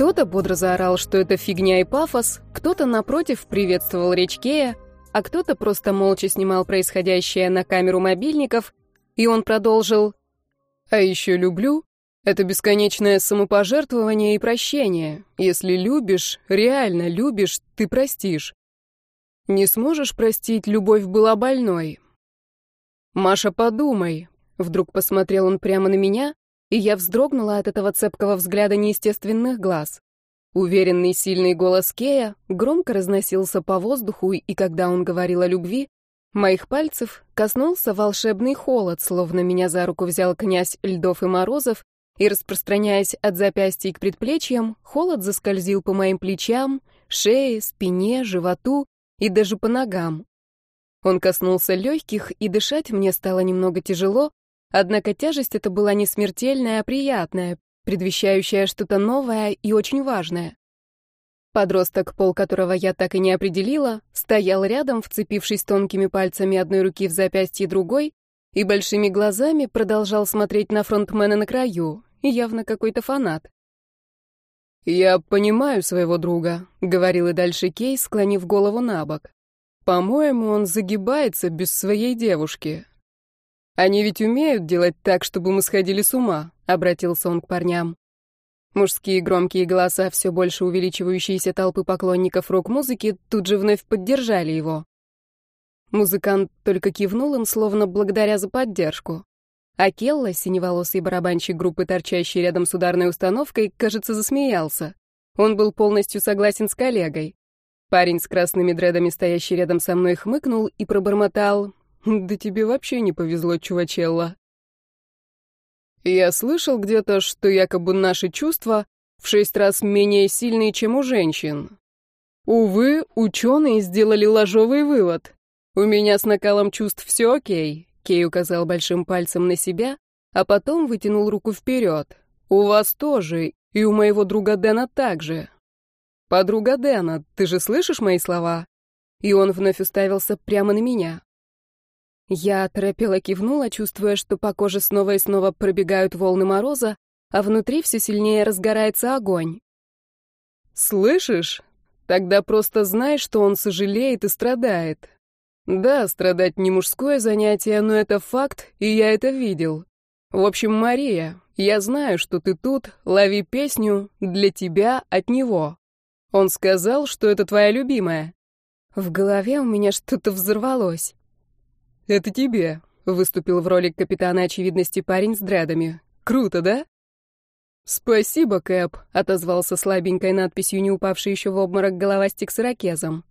Кто-то бодро заорал, что это фигня и пафос, кто-то, напротив, приветствовал речь Кея, а кто-то просто молча снимал происходящее на камеру мобильников, и он продолжил «А еще люблю, это бесконечное самопожертвование и прощение. Если любишь, реально любишь, ты простишь. Не сможешь простить, любовь была больной. Маша, подумай. Вдруг посмотрел он прямо на меня, и я вздрогнула от этого цепкого взгляда неестественных глаз. Уверенный сильный голос Кея громко разносился по воздуху, и когда он говорил о любви, моих пальцев коснулся волшебный холод, словно меня за руку взял князь Льдов и Морозов и, распространяясь от запястья к предплечьям, холод заскользил по моим плечам, шее, спине, животу и даже по ногам. Он коснулся легких, и дышать мне стало немного тяжело, однако тяжесть эта была не смертельная, а приятная, предвещающая что-то новое и очень важное. Подросток, пол которого я так и не определила, стоял рядом, вцепившись тонкими пальцами одной руки в запястье другой, и большими глазами продолжал смотреть на фронтмена на краю, явно какой-то фанат. «Я понимаю своего друга», — говорил и дальше Кей, склонив голову на бок. «По-моему, он загибается без своей девушки. Они ведь умеют делать так, чтобы мы сходили с ума», — обратился он к парням. Мужские громкие голоса все больше увеличивающиеся толпы поклонников рок-музыки тут же вновь поддержали его. Музыкант только кивнул им, словно благодаря за поддержку. А Келла, синеволосый барабанщик группы, торчащий рядом с ударной установкой, кажется, засмеялся. Он был полностью согласен с коллегой. Парень с красными дредами, стоящий рядом со мной, хмыкнул и пробормотал. «Да тебе вообще не повезло, чувачелла». Я слышал где-то, что якобы наши чувства в шесть раз менее сильные, чем у женщин. Увы, ученые сделали ложовый вывод. У меня с накалом чувств все окей, Кей указал большим пальцем на себя, а потом вытянул руку вперед. «У вас тоже, и у моего друга Дэна также. Подруга Дэна, ты же слышишь мои слова?» И он вновь уставился прямо на меня. Я торопела кивнула, чувствуя, что по коже снова и снова пробегают волны мороза, а внутри все сильнее разгорается огонь. «Слышишь? Тогда просто знай, что он сожалеет и страдает. Да, страдать не мужское занятие, но это факт, и я это видел. В общем, Мария, я знаю, что ты тут, лови песню для тебя от него. Он сказал, что это твоя любимая. В голове у меня что-то взорвалось. Это тебе, выступил в роли капитана очевидности парень с дредами. Круто, да? «Спасибо, Кэп», — отозвался слабенькой надписью, не упавший еще в обморок головастик с ирокезом.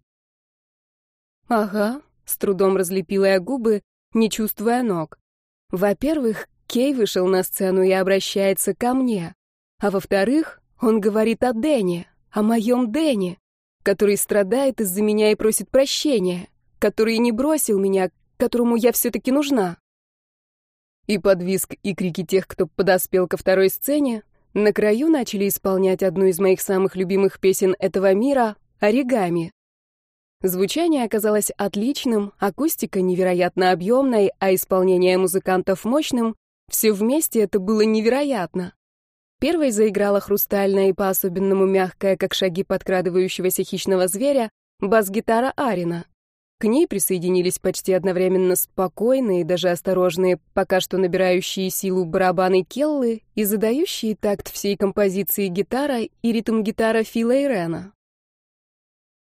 «Ага, с трудом разлепила я губы, не чувствуя ног. Во-первых, Кей вышел на сцену и обращается ко мне. А во-вторых, он говорит о Дэне, о моем Дэне, который страдает из-за меня и просит прощения, который не бросил меня, которому я все-таки нужна. И под визг и крики тех, кто подоспел ко второй сцене, на краю начали исполнять одну из моих самых любимых песен этого мира — «Оригами». Звучание оказалось отличным, акустика невероятно объемной, а исполнение музыкантов мощным. Все вместе это было невероятно. Первой заиграла хрустальная и по-особенному мягкая, как шаги подкрадывающегося хищного зверя, бас-гитара Арина. К ней присоединились почти одновременно спокойные, даже осторожные, пока что набирающие силу барабаны Келлы и задающие такт всей композиции гитара и ритм-гитара Фила и Рена.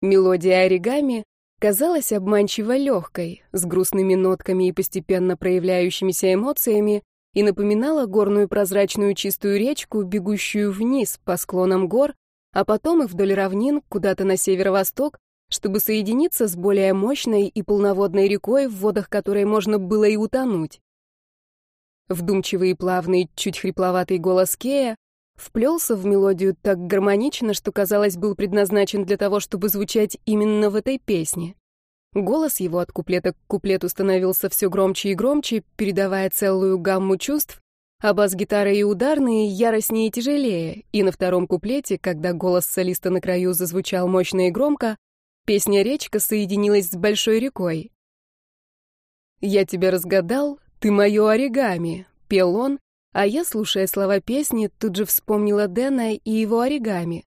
Мелодия оригами казалась обманчиво легкой, с грустными нотками и постепенно проявляющимися эмоциями, и напоминала горную прозрачную чистую речку, бегущую вниз по склонам гор, а потом и вдоль равнин куда-то на северо-восток, чтобы соединиться с более мощной и полноводной рекой, в водах которой можно было и утонуть. Вдумчивый и плавный, чуть хрипловатый голос Кея вплелся в мелодию так гармонично, что, казалось, был предназначен для того, чтобы звучать именно в этой песне. Голос его от куплета к куплету становился все громче и громче, передавая целую гамму чувств, а бас-гитара и ударные яростнее и тяжелее, и на втором куплете, когда голос солиста на краю зазвучал мощно и громко, песня «Речка» соединилась с большой рекой. «Я тебя разгадал, ты мое оригами», — пел он, А я, слушая слова песни, тут же вспомнила Дэна и его оригами.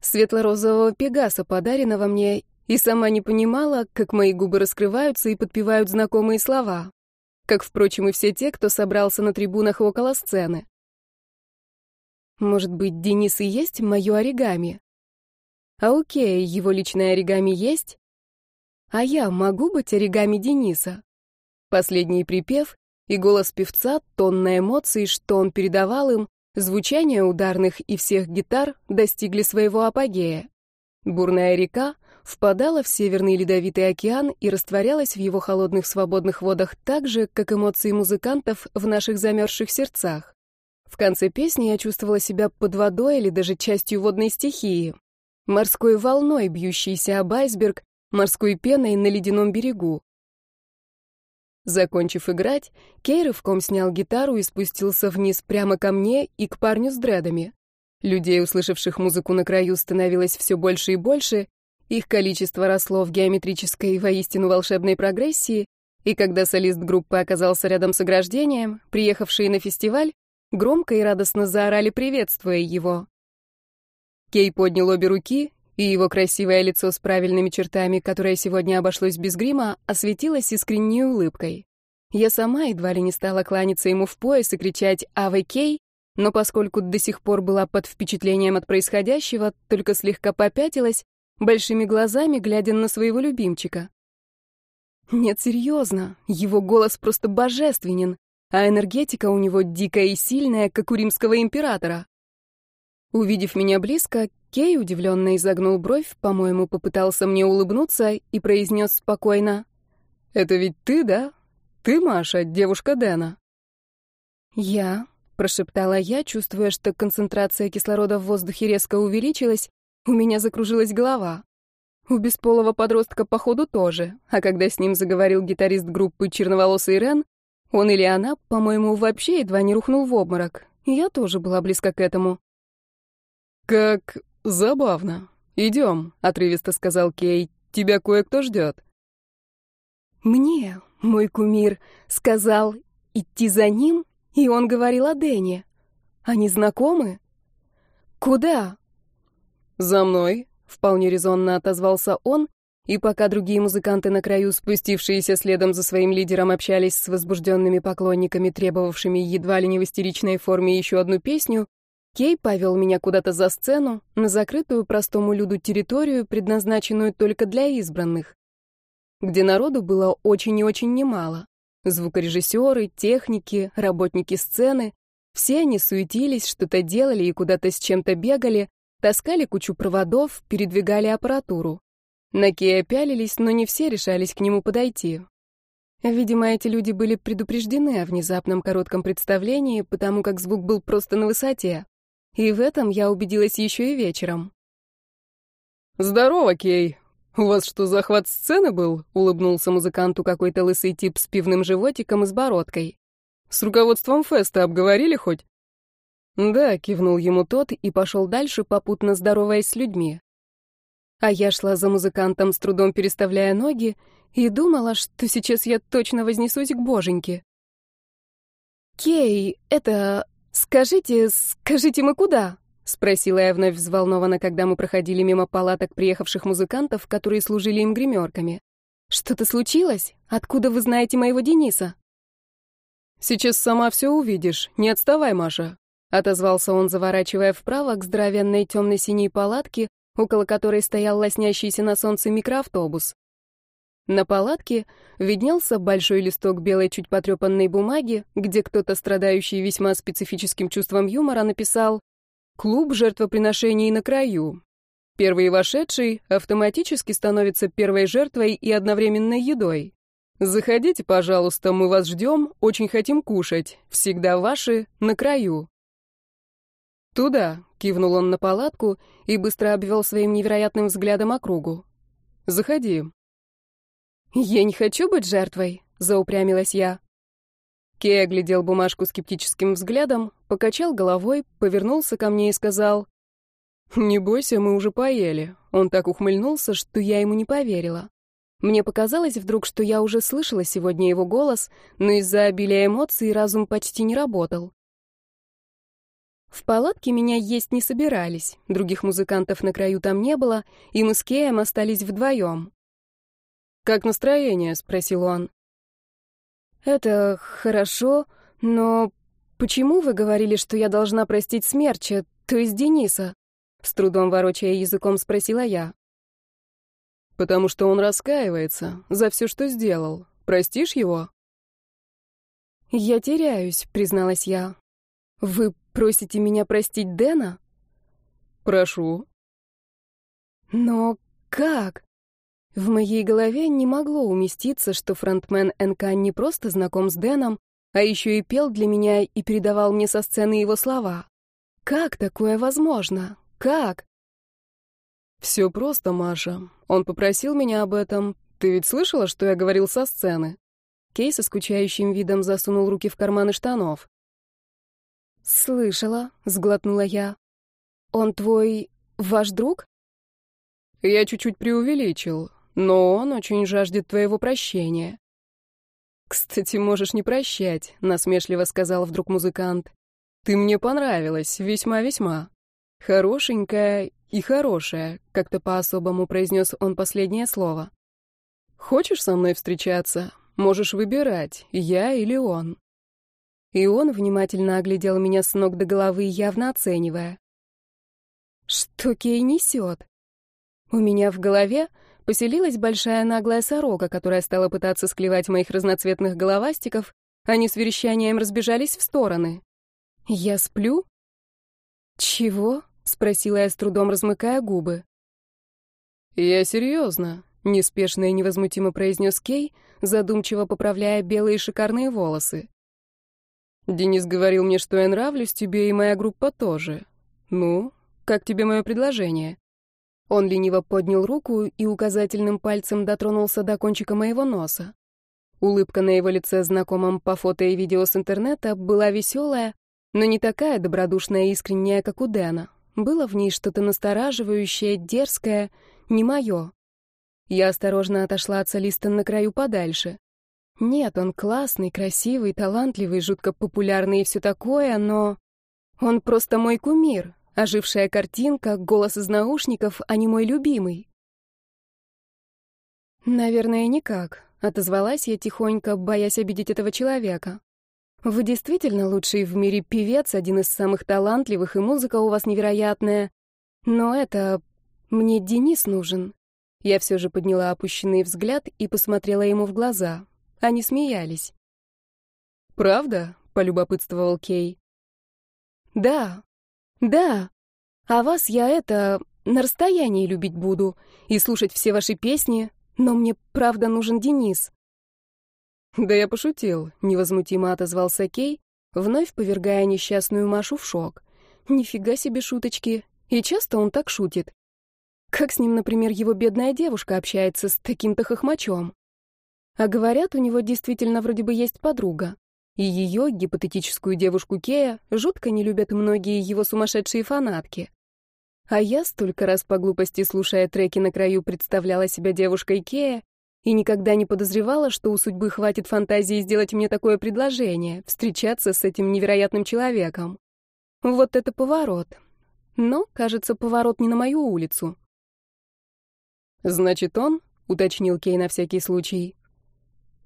Светло-розового пегаса, подаренного мне, и сама не понимала, как мои губы раскрываются и подпевают знакомые слова. Как, впрочем, и все те, кто собрался на трибунах около сцены. Может быть, Денис и есть мое оригами? А окей, его личное оригами есть? А я могу быть оригами Дениса? Последний припев и голос певца, тонна эмоций, что он передавал им, звучание ударных и всех гитар достигли своего апогея. Бурная река впадала в Северный Ледовитый океан и растворялась в его холодных свободных водах так же, как эмоции музыкантов в наших замерзших сердцах. В конце песни я чувствовала себя под водой или даже частью водной стихии. Морской волной, бьющейся об айсберг, морской пеной на ледяном берегу. Закончив играть, Кей рывком снял гитару и спустился вниз прямо ко мне и к парню с дредами. Людей, услышавших музыку на краю, становилось все больше и больше, их количество росло в геометрической воистину волшебной прогрессии, и когда солист группы оказался рядом с ограждением, приехавшие на фестиваль громко и радостно заорали, приветствуя его. Кей поднял обе руки, и его красивое лицо с правильными чертами, которое сегодня обошлось без грима, осветилось искренней улыбкой. Я сама едва ли не стала кланяться ему в пояс и кричать «Аве Кей», но поскольку до сих пор была под впечатлением от происходящего, только слегка попятилась, большими глазами глядя на своего любимчика. Нет, серьезно, его голос просто божественен, а энергетика у него дикая и сильная, как у римского императора. Увидев меня близко, Кей удивленно изогнул бровь, по-моему, попытался мне улыбнуться и произнес спокойно. «Это ведь ты, да? Ты, Маша, девушка Дэна?» «Я», прошептала я, чувствуя, что концентрация кислорода в воздухе резко увеличилась, у меня закружилась голова. У бесполого подростка, походу, тоже, а когда с ним заговорил гитарист группы «Черноволосый Рен», он или она, по-моему, вообще едва не рухнул в обморок. Я тоже была близка к этому. «Как забавно. Идем», — отрывисто сказал Кей. «Тебя кое-кто ждет». Мне мой кумир сказал идти за ним? И он говорил о Дэне. Они знакомы? Куда? За мной, вполне резонно отозвался он, и пока другие музыканты на краю, спустившиеся следом за своим лидером, общались с возбужденными поклонниками, требовавшими едва ли не в истеричной форме еще одну песню, Кей повел меня куда-то за сцену, на закрытую простому люду территорию, предназначенную только для избранных, где народу было очень и очень немало. Звукорежиссеры, техники, работники сцены — все они суетились, что-то делали и куда-то с чем-то бегали, таскали кучу проводов, передвигали аппаратуру. На Кея пялились, но не все решались к нему подойти. Видимо, эти люди были предупреждены о внезапном коротком представлении, потому как звук был просто на высоте. И в этом я убедилась еще и вечером. «Здорово, Кей!» «У вас что, захват сцены был?» — улыбнулся музыканту какой-то лысый тип с пивным животиком и с бородкой. «С руководством феста обговорили хоть?» «Да», — кивнул ему тот и пошел дальше, попутно здороваясь с людьми. А я шла за музыкантом, с трудом переставляя ноги, и думала, что сейчас я точно вознесусь к боженьке. «Кей, это... Скажите, скажите, мы куда?» — спросила я вновь взволнованно, когда мы проходили мимо палаток приехавших музыкантов, которые служили им гримерками. «Что-то случилось? Откуда вы знаете моего Дениса?» «Сейчас сама все увидишь. Не отставай, Маша», — отозвался он, заворачивая вправо к здоровенной темно-синей палатке, около которой стоял лоснящийся на солнце микроавтобус. На палатке виднелся большой листок белой чуть потрепанной бумаги, где кто-то, страдающий весьма специфическим чувством юмора, написал Клуб жертвоприношений на краю. Первый вошедший автоматически становится первой жертвой и одновременной едой. Заходите, пожалуйста, мы вас ждем, очень хотим кушать. Всегда ваши на краю. Туда, кивнул он на палатку и быстро обвел своим невероятным взглядом округу. Заходи. Я не хочу быть жертвой, заупрямилась я. Кей оглядел бумажку скептическим взглядом, покачал головой, повернулся ко мне и сказал, «Не бойся, мы уже поели». Он так ухмыльнулся, что я ему не поверила. Мне показалось вдруг, что я уже слышала сегодня его голос, но из-за обилия эмоций разум почти не работал. В палатке меня есть не собирались, других музыкантов на краю там не было, и мы с Кеем остались вдвоем. «Как настроение?» — спросил он. «Это хорошо, но почему вы говорили, что я должна простить Смерча, то есть Дениса?» С трудом ворочая языком спросила я. «Потому что он раскаивается за все, что сделал. Простишь его?» «Я теряюсь», — призналась я. «Вы просите меня простить Дэна?» «Прошу». «Но как?» В моей голове не могло уместиться, что фронтмен НК не просто знаком с Дэном, а еще и пел для меня и передавал мне со сцены его слова. Как такое возможно? Как? Все просто, Маша. Он попросил меня об этом. Ты ведь слышала, что я говорил со сцены? Кей со скучающим видом засунул руки в карманы штанов. «Слышала», — сглотнула я. «Он твой... ваш друг?» «Я чуть-чуть преувеличил, но он очень жаждет твоего прощения». «Кстати, можешь не прощать», — насмешливо сказал вдруг музыкант. «Ты мне понравилась, весьма-весьма. Хорошенькая и хорошая», — как-то по-особому произнес он последнее слово. «Хочешь со мной встречаться? Можешь выбирать, я или он». И он внимательно оглядел меня с ног до головы, явно оценивая. Что Кей несет? У меня в голове поселилась большая наглая сорока, которая стала пытаться склевать моих разноцветных головастиков, они с верещанием разбежались в стороны. Я сплю? Чего? спросила я с трудом, размыкая губы. Я серьезно, неспешно и невозмутимо произнес Кей, задумчиво поправляя белые шикарные волосы. Денис говорил мне, что я нравлюсь тебе, и моя группа тоже. Ну, как тебе мое предложение?» Он лениво поднял руку и указательным пальцем дотронулся до кончика моего носа. Улыбка на его лице, знакомом по фото и видео с интернета, была веселая, но не такая добродушная и искренняя, как у Дэна. Было в ней что-то настораживающее, дерзкое, не мое. Я осторожно отошла от солиста на краю подальше. Нет, он классный, красивый, талантливый, жутко популярный и все такое, но... Он просто мой кумир, ожившая картинка, голос из наушников, а не мой любимый. Наверное, никак, отозвалась я тихонько, боясь обидеть этого человека. Вы действительно лучший в мире певец, один из самых талантливых, и музыка у вас невероятная. Но это... Мне Денис нужен. Я все же подняла опущенный взгляд и посмотрела ему в глаза. Они смеялись. «Правда?» — полюбопытствовал Кей. «Да, да. А вас я это на расстоянии любить буду и слушать все ваши песни, но мне правда нужен Денис». «Да я пошутил», — невозмутимо отозвался Кей, вновь повергая несчастную Машу в шок. «Нифига себе шуточки. И часто он так шутит. Как с ним, например, его бедная девушка общается с таким-то хохмачом?» А говорят, у него действительно вроде бы есть подруга. И ее, гипотетическую девушку Кея, жутко не любят многие его сумасшедшие фанатки. А я столько раз по глупости, слушая треки на краю, представляла себя девушкой Кея и никогда не подозревала, что у судьбы хватит фантазии сделать мне такое предложение, встречаться с этим невероятным человеком. Вот это поворот. Но, кажется, поворот не на мою улицу. «Значит, он?» — уточнил Кей на всякий случай.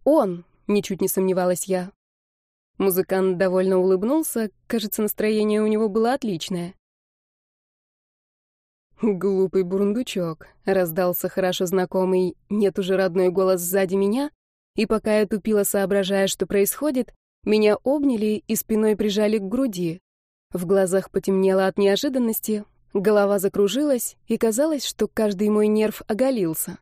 Он, ничуть не сомневалась я. Музыкант довольно улыбнулся, кажется, настроение у него было отличное. «Глупый бурундучок», — раздался хорошо знакомый, нет уже родной голос сзади меня, и пока я тупила, соображая, что происходит, меня обняли и спиной прижали к груди. В глазах потемнело от неожиданности, голова закружилась, и казалось, что каждый мой нерв оголился.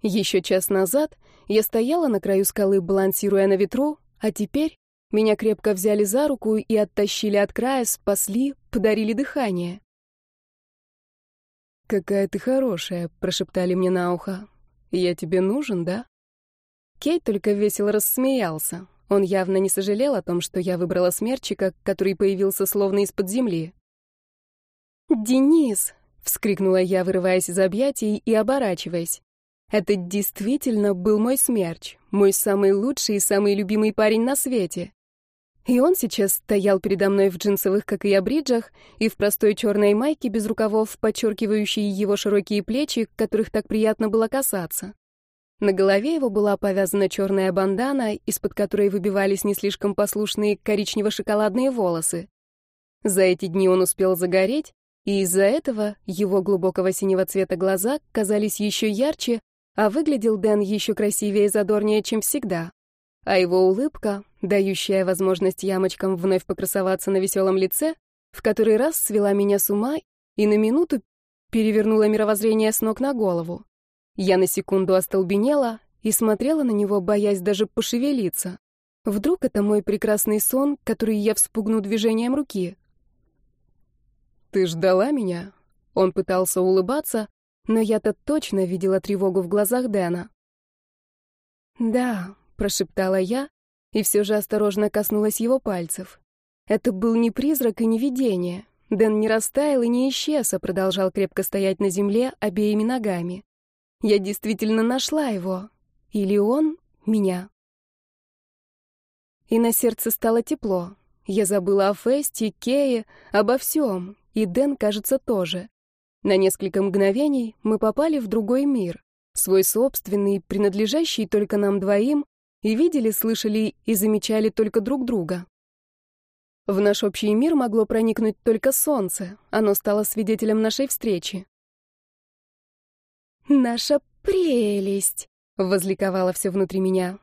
Еще час назад я стояла на краю скалы, балансируя на ветру, а теперь меня крепко взяли за руку и оттащили от края, спасли, подарили дыхание. «Какая ты хорошая», — прошептали мне на ухо. «Я тебе нужен, да?» Кейт только весело рассмеялся. Он явно не сожалел о том, что я выбрала смерчика, который появился словно из-под земли. «Денис!» — вскрикнула я, вырываясь из объятий и оборачиваясь. Это действительно был мой смерч, мой самый лучший и самый любимый парень на свете. И он сейчас стоял передо мной в джинсовых, как и я, бриджах, и в простой черной майке без рукавов, подчеркивающей его широкие плечи, которых так приятно было касаться. На голове его была повязана черная бандана, из-под которой выбивались не слишком послушные коричнево-шоколадные волосы. За эти дни он успел загореть, и из-за этого его глубокого синего цвета глаза казались еще ярче, а выглядел Дэн еще красивее и задорнее, чем всегда. А его улыбка, дающая возможность ямочкам вновь покрасоваться на веселом лице, в который раз свела меня с ума и на минуту перевернула мировоззрение с ног на голову. Я на секунду остолбенела и смотрела на него, боясь даже пошевелиться. Вдруг это мой прекрасный сон, который я вспугну движением руки. «Ты ждала меня?» Он пытался улыбаться, но я-то точно видела тревогу в глазах Дэна. «Да», — прошептала я, и все же осторожно коснулась его пальцев. Это был не призрак и не видение. Дэн не растаял и не исчез, а продолжал крепко стоять на земле обеими ногами. Я действительно нашла его. Или он меня. И на сердце стало тепло. Я забыла о Фесте, Кее, обо всем, и Дэн, кажется, тоже. На несколько мгновений мы попали в другой мир, свой собственный, принадлежащий только нам двоим, и видели, слышали и замечали только друг друга. В наш общий мир могло проникнуть только солнце, оно стало свидетелем нашей встречи. «Наша прелесть!» — возликовало все внутри меня.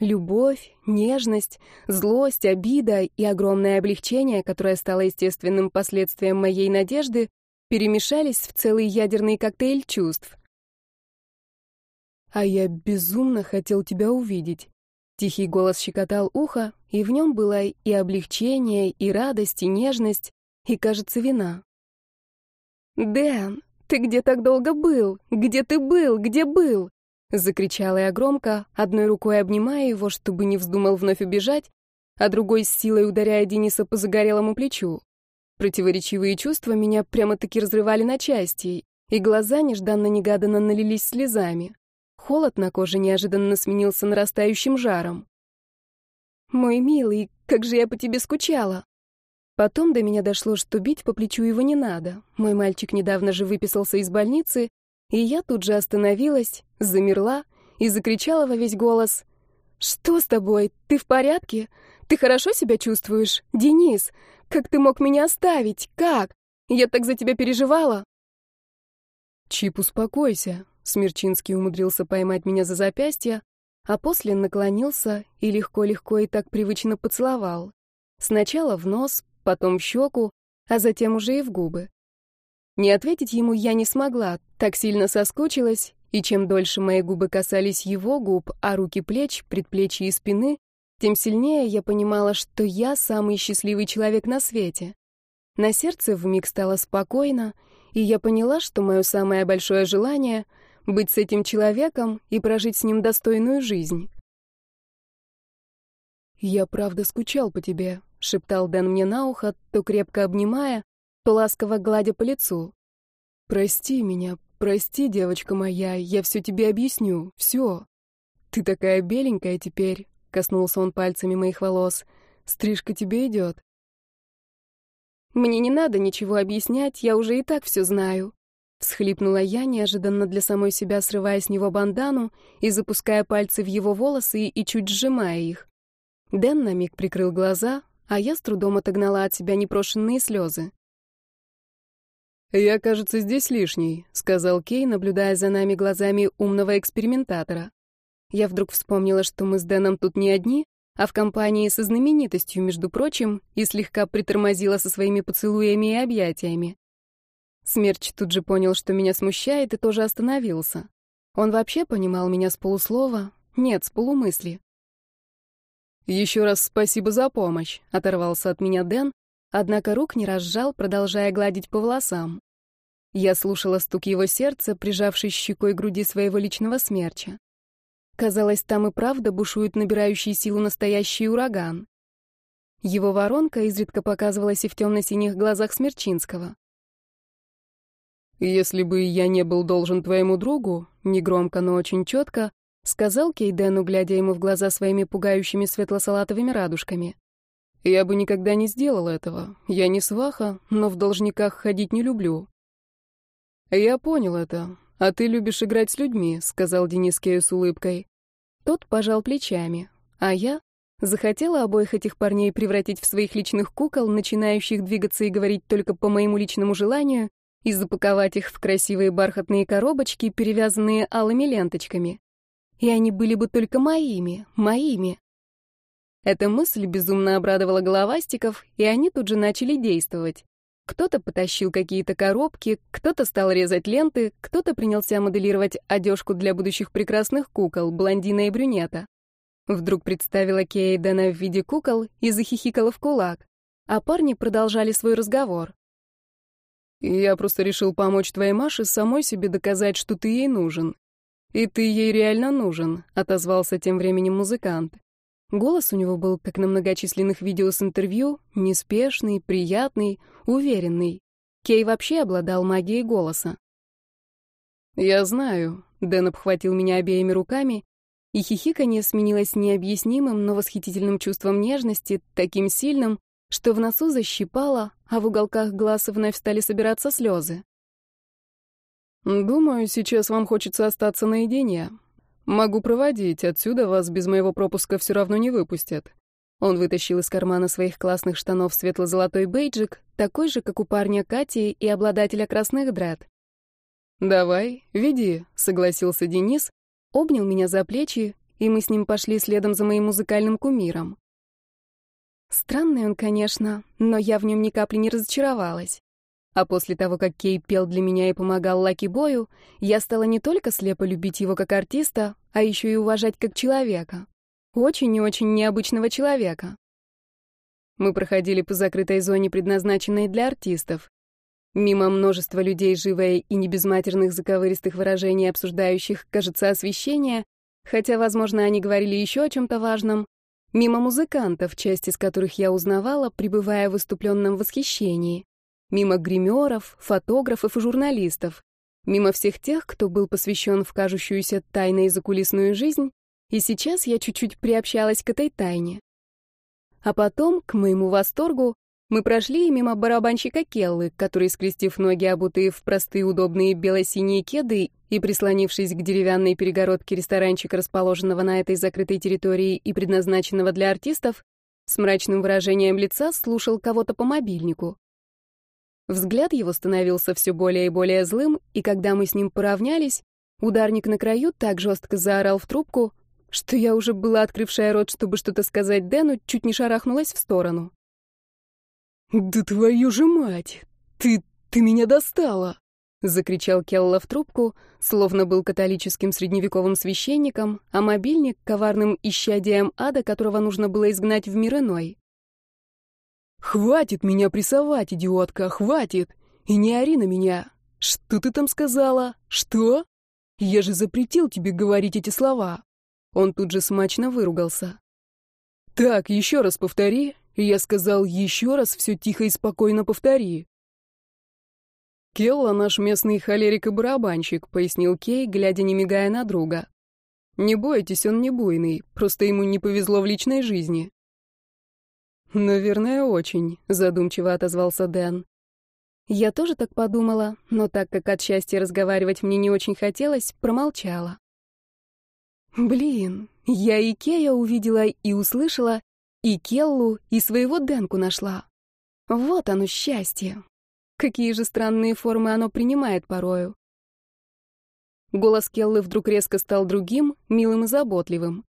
Любовь, нежность, злость, обида и огромное облегчение, которое стало естественным последствием моей надежды, перемешались в целый ядерный коктейль чувств. «А я безумно хотел тебя увидеть». Тихий голос щекотал ухо, и в нем было и облегчение, и радость, и нежность, и, кажется, вина. «Дэн, ты где так долго был? Где ты был? Где был?» Закричала я громко, одной рукой обнимая его, чтобы не вздумал вновь убежать, а другой с силой ударяя Дениса по загорелому плечу. Противоречивые чувства меня прямо-таки разрывали на части, и глаза нежданно-негаданно налились слезами. Холод на коже неожиданно сменился нарастающим жаром. «Мой милый, как же я по тебе скучала!» Потом до меня дошло, что бить по плечу его не надо. Мой мальчик недавно же выписался из больницы, и я тут же остановилась, замерла и закричала во весь голос. «Что с тобой? Ты в порядке? Ты хорошо себя чувствуешь? Денис, как ты мог меня оставить? Как? Я так за тебя переживала!» «Чип, успокойся!» Смерчинский умудрился поймать меня за запястье, а после наклонился и легко-легко и так привычно поцеловал. Сначала в нос, потом в щеку, а затем уже и в губы. Не ответить ему я не смогла, так сильно соскучилась, и чем дольше мои губы касались его губ, а руки плеч, предплечья и спины, тем сильнее я понимала, что я самый счастливый человек на свете. На сердце вмиг стало спокойно, и я поняла, что мое самое большое желание — быть с этим человеком и прожить с ним достойную жизнь. «Я правда скучал по тебе», — шептал Дэн мне на ухо, то крепко обнимая, то ласково гладя по лицу. «Прости меня, прости, девочка моя, я все тебе объясню, все. Ты такая беленькая теперь, Коснулся он пальцами моих волос. Стрижка тебе идет. Мне не надо ничего объяснять, я уже и так все знаю. Всхлипнула я, неожиданно для самой себя срывая с него бандану и запуская пальцы в его волосы и чуть сжимая их. Дэн на миг прикрыл глаза, а я с трудом отогнала от себя непрошенные слезы. «Я, кажется, здесь лишний», — сказал Кей, наблюдая за нами глазами умного экспериментатора. Я вдруг вспомнила, что мы с Дэном тут не одни, а в компании со знаменитостью, между прочим, и слегка притормозила со своими поцелуями и объятиями. Смерч тут же понял, что меня смущает, и тоже остановился. Он вообще понимал меня с полуслова, нет, с полумысли. «Еще раз спасибо за помощь», — оторвался от меня Дэн, однако рук не разжал, продолжая гладить по волосам. Я слушала стук его сердца, прижавший щекой груди своего личного смерча. Казалось, там и правда бушует набирающий силу настоящий ураган. Его воронка изредка показывалась и в темно-синих глазах Смерчинского. «Если бы я не был должен твоему другу», — негромко, но очень четко, сказал Кейдену, глядя ему в глаза своими пугающими светло-салатовыми радужками, Я бы никогда не сделал этого. Я не сваха, но в должниках ходить не люблю. Я понял это. А ты любишь играть с людьми, сказал Денис Кею с улыбкой. Тот пожал плечами, а я захотела обоих этих парней превратить в своих личных кукол, начинающих двигаться и говорить только по моему личному желанию, и запаковать их в красивые бархатные коробочки, перевязанные алыми ленточками. И они были бы только моими, моими. Эта мысль безумно обрадовала головастиков, и они тут же начали действовать. Кто-то потащил какие-то коробки, кто-то стал резать ленты, кто-то принялся моделировать одежку для будущих прекрасных кукол, блондина и брюнета. Вдруг представила Кея Дэна в виде кукол и захихикала в кулак, а парни продолжали свой разговор. Я просто решил помочь твоей Маше самой себе доказать, что ты ей нужен. И ты ей реально нужен, отозвался тем временем музыкант. Голос у него был, как на многочисленных видео с интервью, неспешный, приятный, уверенный. Кей вообще обладал магией голоса. «Я знаю», — Дэн обхватил меня обеими руками, и хихиканье сменилось необъяснимым, но восхитительным чувством нежности, таким сильным, что в носу защипало, а в уголках глаз вновь стали собираться слезы. «Думаю, сейчас вам хочется остаться наедине. Могу проводить, отсюда вас без моего пропуска все равно не выпустят». Он вытащил из кармана своих классных штанов светло-золотой бейджик, такой же, как у парня Кати и обладателя красных дред. «Давай, веди», — согласился Денис, обнял меня за плечи, и мы с ним пошли следом за моим музыкальным кумиром. Странный он, конечно, но я в нем ни капли не разочаровалась. А после того, как Кей пел для меня и помогал Лаки Бою, я стала не только слепо любить его как артиста, а еще и уважать как человека. Очень и очень необычного человека. Мы проходили по закрытой зоне, предназначенной для артистов. Мимо множества людей, живое и не без матерных заковыристых выражений, обсуждающих, кажется, освещение, хотя, возможно, они говорили еще о чем-то важном, Мимо музыкантов, часть из которых я узнавала, пребывая в выступленном восхищении. Мимо гримеров, фотографов и журналистов. Мимо всех тех, кто был посвящен в кажущуюся тайной закулисную жизнь, и сейчас я чуть-чуть приобщалась к этой тайне. А потом, к моему восторгу, мы прошли мимо барабанщика Келлы, который, скрестив ноги, обутые в простые удобные бело-синие кеды и прислонившись к деревянной перегородке ресторанчика, расположенного на этой закрытой территории и предназначенного для артистов, с мрачным выражением лица слушал кого-то по мобильнику. Взгляд его становился все более и более злым, и когда мы с ним поравнялись, ударник на краю так жестко заорал в трубку, что я уже была открывшая рот, чтобы что-то сказать Дэну, чуть не шарахнулась в сторону. «Да твою же мать! Ты... ты меня достала!» — закричал Келла в трубку, словно был католическим средневековым священником, а мобильник — коварным исчадием ада, которого нужно было изгнать в мир иной. «Хватит меня прессовать, идиотка, хватит! И не ори на меня! Что ты там сказала? Что? Я же запретил тебе говорить эти слова!» Он тут же смачно выругался. «Так, еще раз повтори, я сказал еще раз все тихо и спокойно повтори. «Келла наш местный холерик и барабанщик», — пояснил Кей, глядя не мигая на друга. «Не бойтесь, он не буйный, просто ему не повезло в личной жизни». «Наверное, очень», — задумчиво отозвался Дэн. Я тоже так подумала, но так как от счастья разговаривать мне не очень хотелось, промолчала. Блин, я и Кея увидела и услышала, и Келлу, и своего Денку нашла. Вот оно счастье. Какие же странные формы оно принимает порою. Голос Келлы вдруг резко стал другим, милым и заботливым.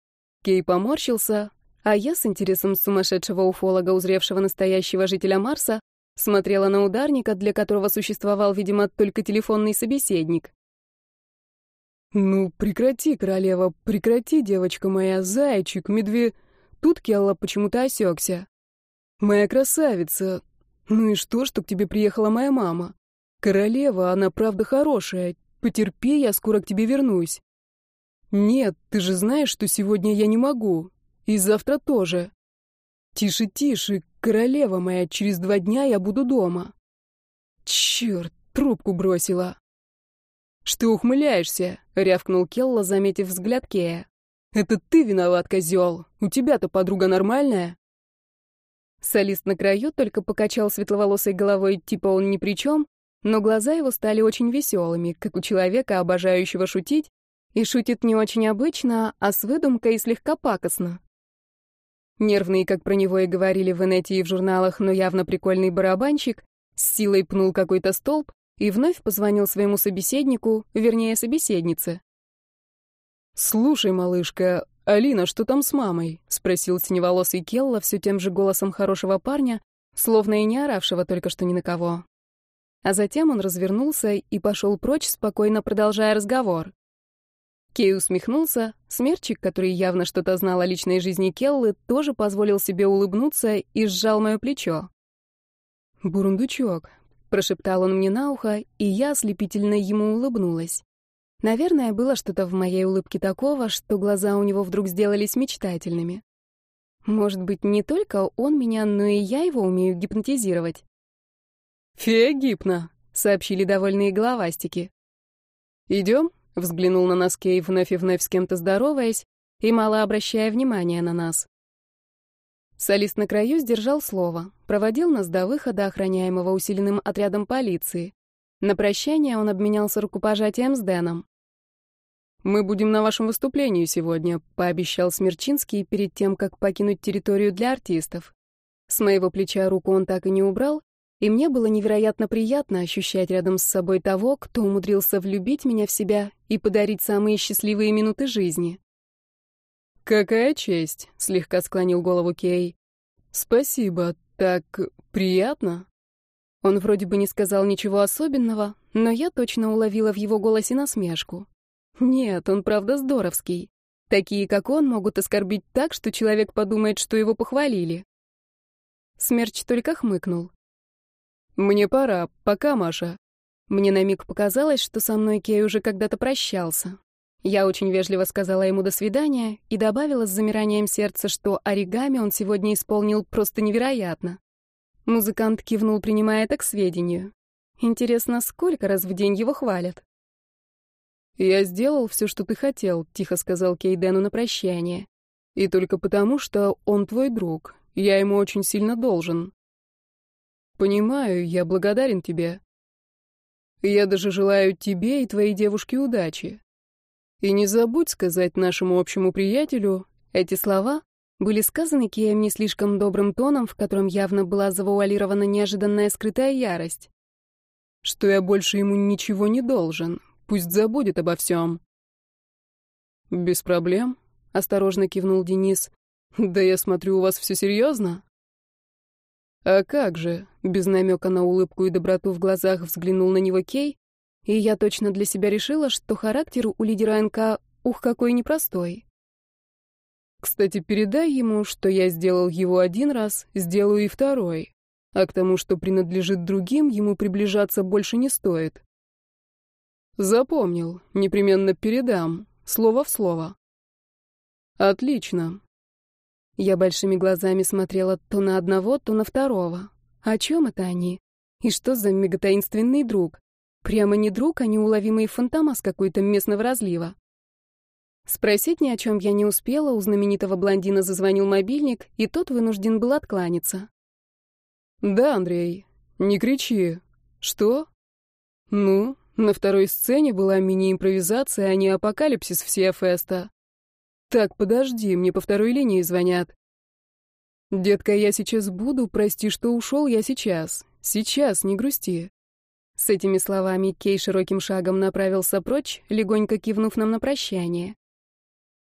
Кей поморщился, а я с интересом сумасшедшего уфолога, узревшего настоящего жителя Марса, смотрела на ударника, для которого существовал, видимо, только телефонный собеседник. «Ну, прекрати, королева, прекрати, девочка моя, зайчик, медве...» Тут Келла почему-то осекся. «Моя красавица! Ну и что, что к тебе приехала моя мама? Королева, она правда хорошая. Потерпи, я скоро к тебе вернусь». «Нет, ты же знаешь, что сегодня я не могу. И завтра тоже». «Тише, тише, королева моя, через два дня я буду дома». «Черт, трубку бросила». «Что ухмыляешься?» — рявкнул Келла, заметив взгляд Кея. «Это ты виноват, козел. У тебя-то подруга нормальная?» Солист на краю только покачал светловолосой головой, типа он ни при чем, но глаза его стали очень веселыми, как у человека, обожающего шутить, и шутит не очень обычно, а с выдумкой и слегка пакостно. Нервный, как про него и говорили в инете и в журналах, но явно прикольный барабанщик, с силой пнул какой-то столб и вновь позвонил своему собеседнику, вернее, собеседнице. «Слушай, малышка, Алина, что там с мамой?» — спросил синеволосый Келла все тем же голосом хорошего парня, словно и не оравшего только что ни на кого. А затем он развернулся и пошел прочь, спокойно продолжая разговор. Кей усмехнулся, смерчик, который явно что-то знал о личной жизни Келлы, тоже позволил себе улыбнуться и сжал мое плечо. «Бурундучок», — прошептал он мне на ухо, и я ослепительно ему улыбнулась. Наверное, было что-то в моей улыбке такого, что глаза у него вдруг сделались мечтательными. Может быть, не только он меня, но и я его умею гипнотизировать. «Фея гипно», — сообщили довольные головастики. «Идем?» Взглянул на нас Кей, вновь и вновь с кем-то здороваясь и мало обращая внимания на нас. Солист на краю сдержал слово, проводил нас до выхода, охраняемого усиленным отрядом полиции. На прощание он обменялся рукопожатием с Дэном. «Мы будем на вашем выступлении сегодня», — пообещал Смерчинский перед тем, как покинуть территорию для артистов. С моего плеча руку он так и не убрал, и мне было невероятно приятно ощущать рядом с собой того, кто умудрился влюбить меня в себя и подарить самые счастливые минуты жизни. «Какая честь!» — слегка склонил голову Кей. «Спасибо, так приятно». Он вроде бы не сказал ничего особенного, но я точно уловила в его голосе насмешку. Нет, он правда здоровский. Такие, как он, могут оскорбить так, что человек подумает, что его похвалили. Смерч только хмыкнул. «Мне пора. Пока, Маша». Мне на миг показалось, что со мной Кей уже когда-то прощался. Я очень вежливо сказала ему «до свидания» и добавила с замиранием сердца, что оригами он сегодня исполнил просто невероятно. Музыкант кивнул, принимая это к сведению. Интересно, сколько раз в день его хвалят? «Я сделал все, что ты хотел», — тихо сказал Кейдену на прощание. «И только потому, что он твой друг. Я ему очень сильно должен. Понимаю, я благодарен тебе. Я даже желаю тебе и твоей девушке удачи. И не забудь сказать нашему общему приятелю, эти слова были сказаны Кеем не слишком добрым тоном, в котором явно была завуалирована неожиданная скрытая ярость. Что я больше ему ничего не должен, пусть забудет обо всем. Без проблем, осторожно кивнул Денис. Да я смотрю, у вас все серьезно. «А как же?» — без намека на улыбку и доброту в глазах взглянул на него Кей, и я точно для себя решила, что характер у лидера НК ух какой непростой. Кстати, передай ему, что я сделал его один раз, сделаю и второй. А к тому, что принадлежит другим, ему приближаться больше не стоит. Запомнил, непременно передам, слово в слово. Отлично. Я большими глазами смотрела то на одного, то на второго. О чем это они? И что за мегатаинственный друг? Прямо не друг, а неуловимый фантомас какой-то местного разлива. Спросить ни о чем я не успела, у знаменитого блондина зазвонил мобильник, и тот вынужден был откланяться. «Да, Андрей, не кричи. Что?» «Ну, на второй сцене была мини-импровизация, а не апокалипсис всея феста. Так, подожди, мне по второй линии звонят. Детка, я сейчас буду, прости, что ушел я сейчас. Сейчас, не грусти. С этими словами Кей широким шагом направился прочь, легонько кивнув нам на прощание.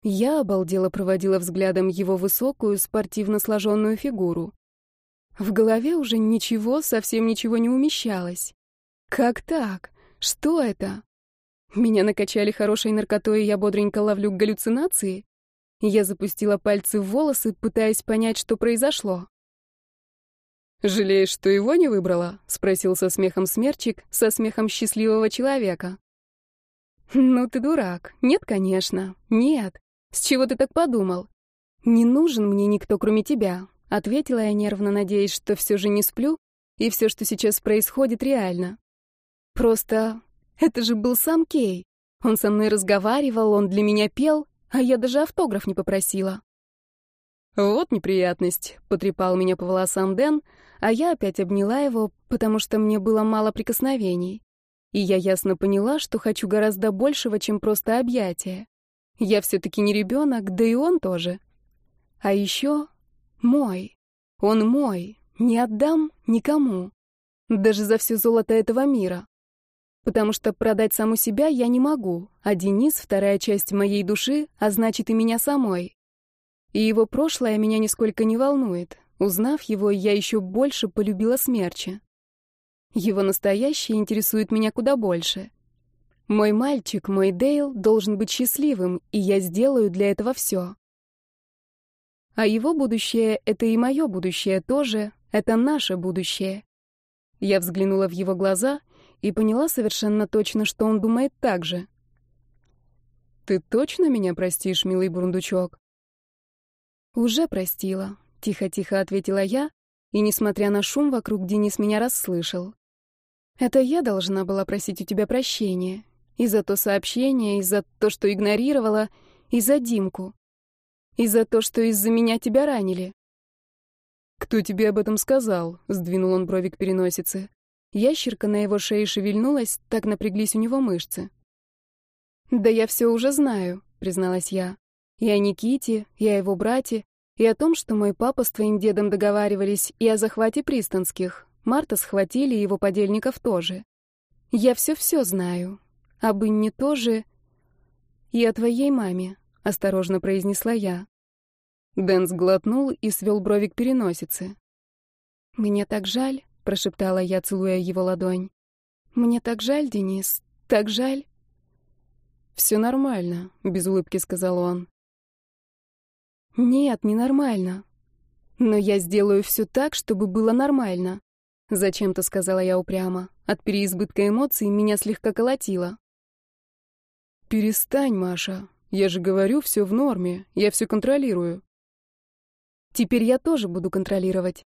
Я обалдела проводила взглядом его высокую, спортивно сложенную фигуру. В голове уже ничего, совсем ничего не умещалось. Как так? Что это? Меня накачали хорошей наркотой, и я бодренько ловлю галлюцинации? Я запустила пальцы в волосы, пытаясь понять, что произошло. «Жалеешь, что его не выбрала?» — спросил со смехом смерчик, со смехом счастливого человека. «Ну ты дурак. Нет, конечно. Нет. С чего ты так подумал? Не нужен мне никто, кроме тебя», — ответила я нервно, надеясь, что все же не сплю, и все, что сейчас происходит, реально. Просто это же был сам Кей. Он со мной разговаривал, он для меня пел, а я даже автограф не попросила. «Вот неприятность», — потрепал меня по волосам Дэн, а я опять обняла его, потому что мне было мало прикосновений. И я ясно поняла, что хочу гораздо большего, чем просто объятия. Я все-таки не ребенок, да и он тоже. А еще мой. Он мой. Не отдам никому. Даже за все золото этого мира. Потому что продать саму себя я не могу, а Денис — вторая часть моей души, а значит и меня самой. И его прошлое меня нисколько не волнует. Узнав его, я еще больше полюбила смерча. Его настоящее интересует меня куда больше. Мой мальчик, мой Дейл, должен быть счастливым, и я сделаю для этого все. А его будущее — это и мое будущее тоже, это наше будущее. Я взглянула в его глаза и поняла совершенно точно, что он думает так же. «Ты точно меня простишь, милый бурундучок?» «Уже простила», — тихо-тихо ответила я, и, несмотря на шум вокруг, Денис меня расслышал. «Это я должна была просить у тебя прощения. И за то сообщение, и за то, что игнорировала, и за Димку. И за то, что из-за меня тебя ранили». «Кто тебе об этом сказал?» — сдвинул он брови к переносице. Ящерка на его шее шевельнулась, так напряглись у него мышцы. «Да я все уже знаю», — призналась я. «И о Никите, и о его брате, и о том, что мой папа с твоим дедом договаривались, и о захвате пристанских. Марта схватили, его подельников тоже. Я все-все знаю. Об Инне тоже. И о твоей маме», — осторожно произнесла я. Дэн сглотнул и свел брови к переносице. «Мне так жаль», — прошептала я, целуя его ладонь. «Мне так жаль, Денис, так жаль». «Все нормально», — без улыбки сказал он. «Нет, не нормально. Но я сделаю все так, чтобы было нормально», — зачем-то сказала я упрямо. От переизбытка эмоций меня слегка колотило. «Перестань, Маша. Я же говорю, все в норме. Я все контролирую». Теперь я тоже буду контролировать.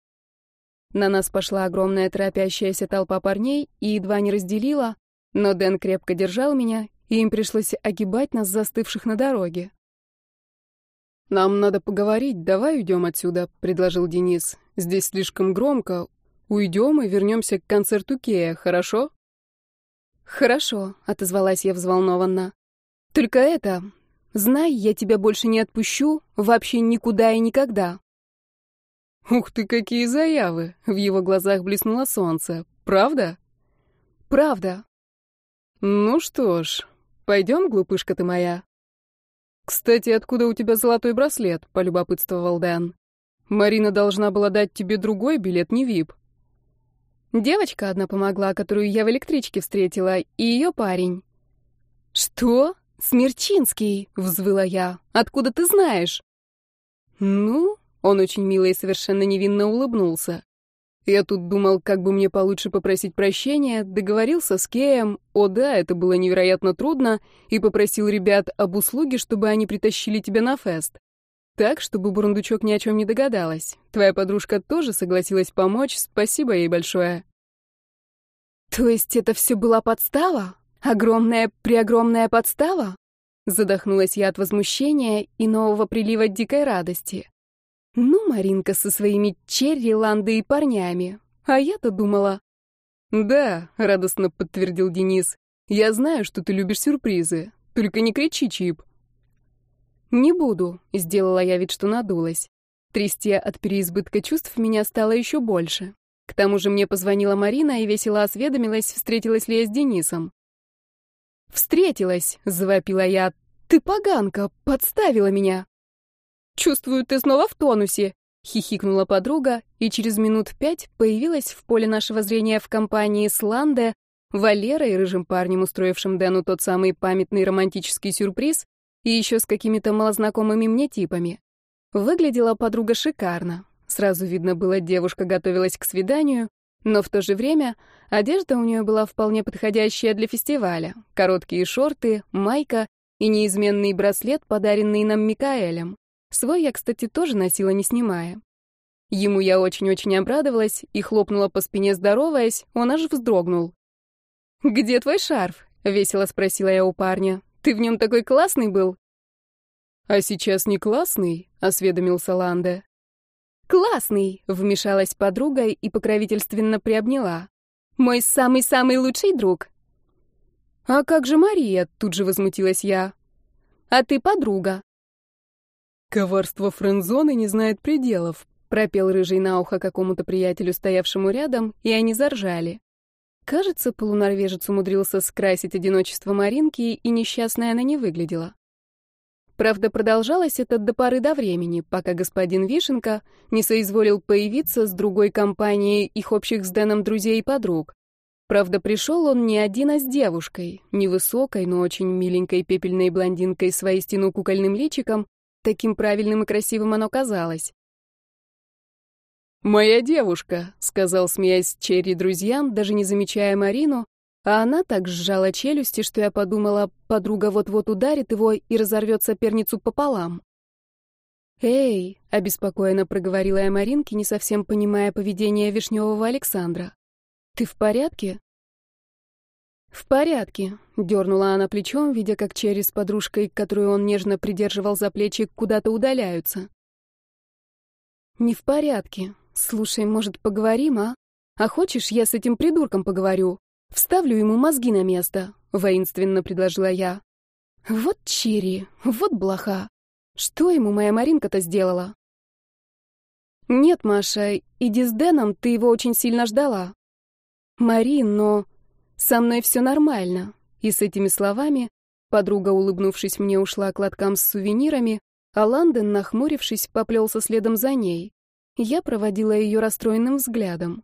На нас пошла огромная торопящаяся толпа парней и едва не разделила, но Дэн крепко держал меня, и им пришлось огибать нас, застывших на дороге. «Нам надо поговорить, давай уйдем отсюда», — предложил Денис. «Здесь слишком громко. Уйдем и вернемся к концерту Кея, хорошо?» «Хорошо», — отозвалась я взволнованно. «Только это... Знай, я тебя больше не отпущу, вообще никуда и никогда». «Ух ты, какие заявы!» — в его глазах блеснуло солнце. «Правда?» «Правда». «Ну что ж, пойдем, глупышка ты моя». «Кстати, откуда у тебя золотой браслет?» — полюбопытствовал Дэн. «Марина должна была дать тебе другой билет, не вип». «Девочка одна помогла, которую я в электричке встретила, и ее парень». «Что? Смерчинский?» — взвыла я. «Откуда ты знаешь?» «Ну, он очень мило и совершенно невинно улыбнулся. Я тут думал, как бы мне получше попросить прощения, договорился с Кеем, о да, это было невероятно трудно, и попросил ребят об услуге, чтобы они притащили тебя на фест. Так, чтобы Бурундучок ни о чем не догадалась. Твоя подружка тоже согласилась помочь, спасибо ей большое. То есть это все была подстава? Огромная-преогромная подстава? Задохнулась я от возмущения и нового прилива дикой радости. Ну, Маринка со своими черри, ланды и парнями. А я-то думала... Да, радостно подтвердил Денис. Я знаю, что ты любишь сюрпризы. Только не кричи, Чип. Не буду, сделала я вид, что надулась. Трясти от переизбытка чувств меня стало еще больше. К тому же мне позвонила Марина и весело осведомилась, встретилась ли я с Денисом. «Встретилась!» — завопила я. «Ты поганка! Подставила меня!» «Чувствую, ты снова в тонусе», — хихикнула подруга, и через минут пять появилась в поле нашего зрения в компании с Ланде, Валерой, рыжим парнем, устроившим Дэну тот самый памятный романтический сюрприз, и еще с какими-то малознакомыми мне типами. Выглядела подруга шикарно. Сразу видно было, девушка готовилась к свиданию, но в то же время одежда у нее была вполне подходящая для фестиваля. Короткие шорты, майка и неизменный браслет, подаренный нам Микаэлем. Свой я, кстати, тоже носила, не снимая. Ему я очень-очень обрадовалась и хлопнула по спине, здороваясь, он аж вздрогнул. «Где твой шарф?» — весело спросила я у парня. «Ты в нем такой классный был?» «А сейчас не классный?» — осведомился Ланде. «Классный!» — вмешалась подруга и покровительственно приобняла. «Мой самый-самый лучший друг!» «А как же Мария?» — тут же возмутилась я. «А ты подруга!» «Коварство френдзоны не знает пределов», — пропел рыжий на ухо какому-то приятелю, стоявшему рядом, и они заржали. Кажется, полунорвежец умудрился скрасить одиночество Маринки, и несчастной она не выглядела. Правда, продолжалось это до поры до времени, пока господин Вишенка не соизволил появиться с другой компанией их общих с Дэном друзей и подруг. Правда, пришел он не один, а с девушкой, невысокой, но очень миленькой пепельной блондинкой с воистину кукольным личиком, таким правильным и красивым оно казалось. «Моя девушка», — сказал, смеясь Черри друзьям, даже не замечая Марину, а она так сжала челюсти, что я подумала, подруга вот-вот ударит его и разорвет соперницу пополам. «Эй!» — обеспокоенно проговорила я Маринке, не совсем понимая поведение Вишневого Александра. «Ты в порядке?» «В порядке», — дернула она плечом, видя, как Черри с подружкой, которую он нежно придерживал за плечи, куда-то удаляются. «Не в порядке. Слушай, может, поговорим, а? А хочешь, я с этим придурком поговорю?» «Вставлю ему мозги на место», — воинственно предложила я. «Вот Черри, вот блоха. Что ему моя Маринка-то сделала?» «Нет, Маша, иди с Дэном, ты его очень сильно ждала». «Марин, но со мной все нормально». И с этими словами подруга, улыбнувшись мне, ушла к лоткам с сувенирами, а Ландон, нахмурившись, поплелся следом за ней. Я проводила ее расстроенным взглядом.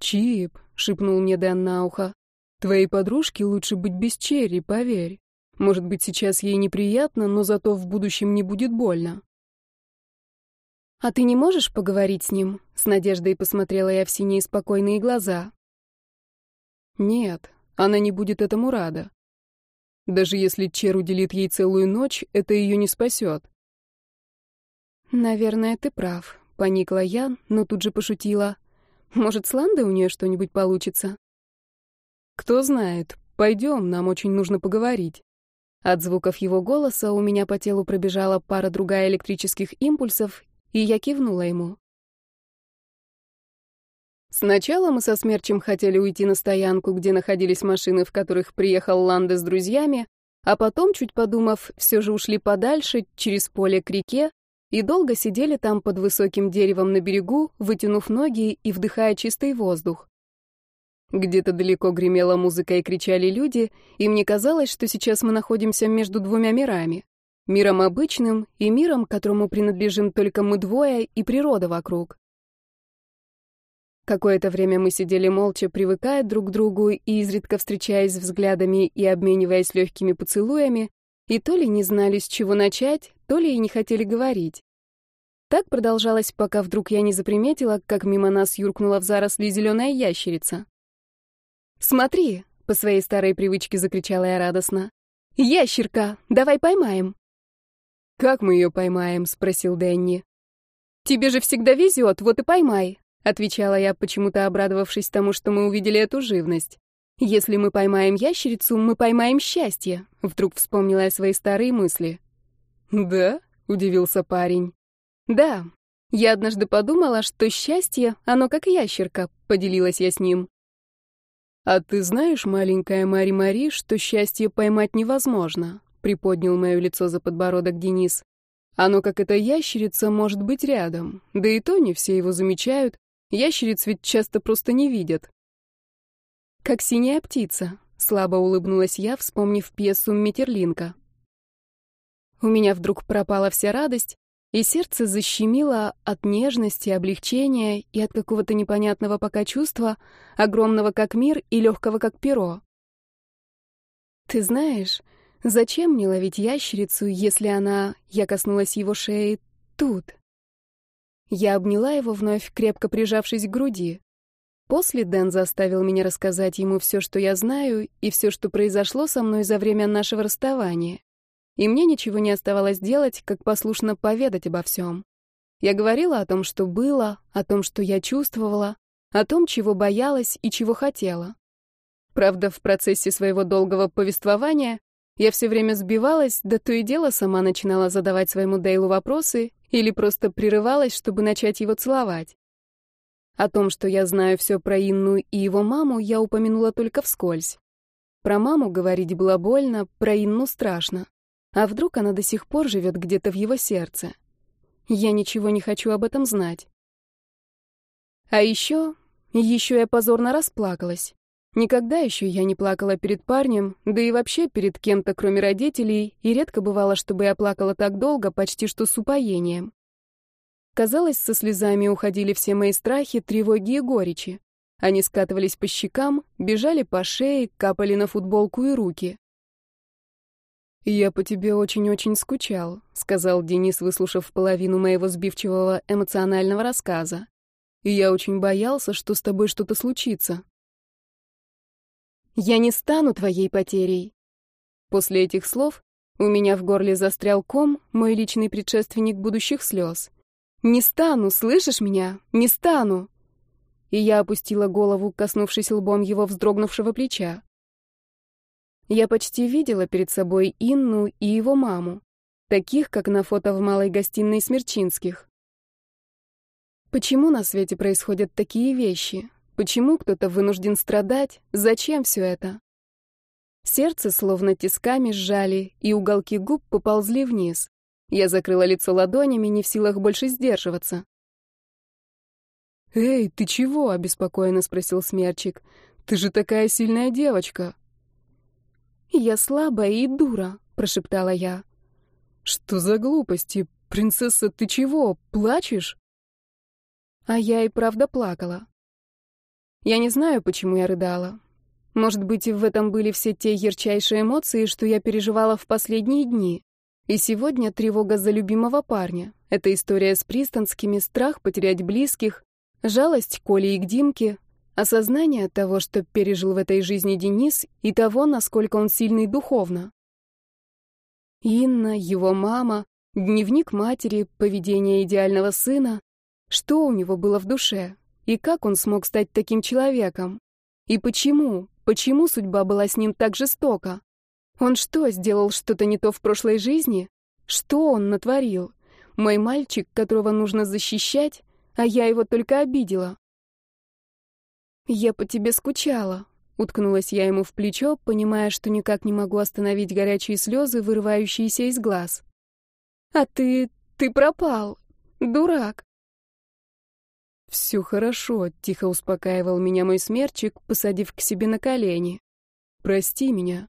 «Чип», — шепнул мне Дэн на ухо, — «твоей подружке лучше быть без Черри, поверь. Может быть, сейчас ей неприятно, но зато в будущем не будет больно». «А ты не можешь поговорить с ним?» — с надеждой посмотрела я в синие спокойные глаза. «Нет, она не будет этому рада. Даже если Чер уделит ей целую ночь, это ее не спасет». «Наверное, ты прав», — поникла я, но тут же пошутила. Может, с Ландой у нее что-нибудь получится? Кто знает. Пойдем, нам очень нужно поговорить. От звуков его голоса у меня по телу пробежала пара другая электрических импульсов, и я кивнула ему. Сначала мы со Смерчем хотели уйти на стоянку, где находились машины, в которых приехал Ланда с друзьями, а потом, чуть подумав, все же ушли подальше, через поле к реке, и долго сидели там под высоким деревом на берегу, вытянув ноги и вдыхая чистый воздух. Где-то далеко гремела музыка и кричали люди, и мне казалось, что сейчас мы находимся между двумя мирами. Миром обычным и миром, которому принадлежим только мы двое и природа вокруг. Какое-то время мы сидели молча, привыкая друг к другу и изредка встречаясь взглядами и обмениваясь легкими поцелуями, и то ли не знали, с чего начать, то ли и не хотели говорить. Так продолжалось, пока вдруг я не заприметила, как мимо нас юркнула в заросли зеленая ящерица. «Смотри!» — по своей старой привычке закричала я радостно. «Ящерка! Давай поймаем!» «Как мы ее поймаем?» — спросил Дэнни. «Тебе же всегда везет, вот и поймай!» — отвечала я, почему-то обрадовавшись тому, что мы увидели эту живность. Если мы поймаем ящерицу, мы поймаем счастье. Вдруг вспомнила я свои старые мысли. Да? удивился парень. Да. Я однажды подумала, что счастье, оно как ящерка, поделилась я с ним. А ты знаешь, маленькая Мари Мари, что счастье поймать невозможно, приподнял моё лицо за подбородок Денис. Оно, как эта ящерица, может быть рядом. Да и то не все его замечают. Ящериц ведь часто просто не видят. Как синяя птица, слабо улыбнулась я, вспомнив пьесу Метерлинка. У меня вдруг пропала вся радость, и сердце защемило от нежности, облегчения и от какого-то непонятного пока чувства, огромного как мир и легкого как перо. Ты знаешь, зачем мне ловить ящерицу, если она, я коснулась его шеи, тут? Я обняла его вновь, крепко прижавшись к груди. После Дэн заставил меня рассказать ему все, что я знаю, и все, что произошло со мной за время нашего расставания. И мне ничего не оставалось делать, как послушно поведать обо всем. Я говорила о том, что было, о том, что я чувствовала, о том, чего боялась и чего хотела. Правда, в процессе своего долгого повествования Я все время сбивалась, да то и дело сама начинала задавать своему Дейлу вопросы или просто прерывалась, чтобы начать его целовать. О том, что я знаю все про Инну и его маму, я упомянула только вскользь. Про маму говорить было больно, про Инну страшно. А вдруг она до сих пор живет где-то в его сердце? Я ничего не хочу об этом знать. А еще, еще я позорно расплакалась. Никогда еще я не плакала перед парнем, да и вообще перед кем-то, кроме родителей, и редко бывало, чтобы я плакала так долго, почти что с упоением. Казалось, со слезами уходили все мои страхи, тревоги и горечи. Они скатывались по щекам, бежали по шее, капали на футболку и руки. «Я по тебе очень-очень скучал», — сказал Денис, выслушав половину моего сбивчивого эмоционального рассказа. «И я очень боялся, что с тобой что-то случится». Я не стану твоей потерей. После этих слов у меня в горле застрял ком, мой личный предшественник будущих слез. Не стану, слышишь меня? Не стану. И я опустила голову, коснувшись лбом его вздрогнувшего плеча. Я почти видела перед собой Инну и его маму, таких, как на фото в малой гостиной Смерчинских. Почему на свете происходят такие вещи? Почему кто-то вынужден страдать? Зачем все это? Сердце словно тисками сжали, и уголки губ поползли вниз. Я закрыла лицо ладонями, не в силах больше сдерживаться. «Эй, ты чего?» — обеспокоенно спросил Смерчик. «Ты же такая сильная девочка!» «Я слабая и дура», — прошептала я. «Что за глупости? Принцесса, ты чего, плачешь?» А я и правда плакала. Я не знаю, почему я рыдала. Может быть, в этом были все те ярчайшие эмоции, что я переживала в последние дни. И сегодня тревога за любимого парня. Это история с пристанскими, страх потерять близких, жалость к Коле и к Димке, осознание того, что пережил в этой жизни Денис, и того, насколько он сильный духовно. Инна, его мама, дневник матери, поведение идеального сына. Что у него было в душе? И как он смог стать таким человеком? И почему? Почему судьба была с ним так жестока? Он что, сделал что-то не то в прошлой жизни? Что он натворил? Мой мальчик, которого нужно защищать, а я его только обидела. «Я по тебе скучала», — уткнулась я ему в плечо, понимая, что никак не могу остановить горячие слезы, вырывающиеся из глаз. «А ты... ты пропал. Дурак. «Все хорошо», — тихо успокаивал меня мой смерчик, посадив к себе на колени. «Прости меня».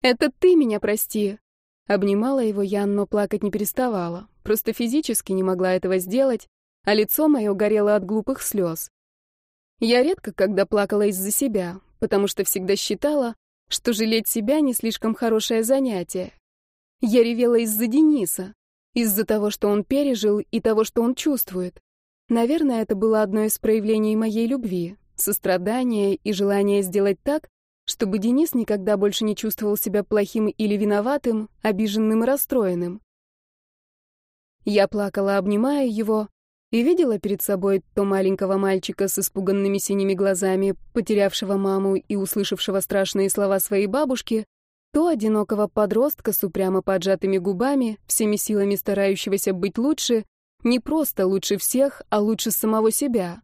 «Это ты меня прости!» Обнимала его я, но плакать не переставала. Просто физически не могла этого сделать, а лицо мое горело от глупых слез. Я редко когда плакала из-за себя, потому что всегда считала, что жалеть себя не слишком хорошее занятие. Я ревела из-за Дениса, из-за того, что он пережил, и того, что он чувствует. Наверное, это было одно из проявлений моей любви, сострадания и желания сделать так, чтобы Денис никогда больше не чувствовал себя плохим или виноватым, обиженным и расстроенным. Я плакала, обнимая его, и видела перед собой то маленького мальчика с испуганными синими глазами, потерявшего маму и услышавшего страшные слова своей бабушки, то одинокого подростка с упрямо поджатыми губами, всеми силами старающегося быть лучше, не просто лучше всех, а лучше самого себя.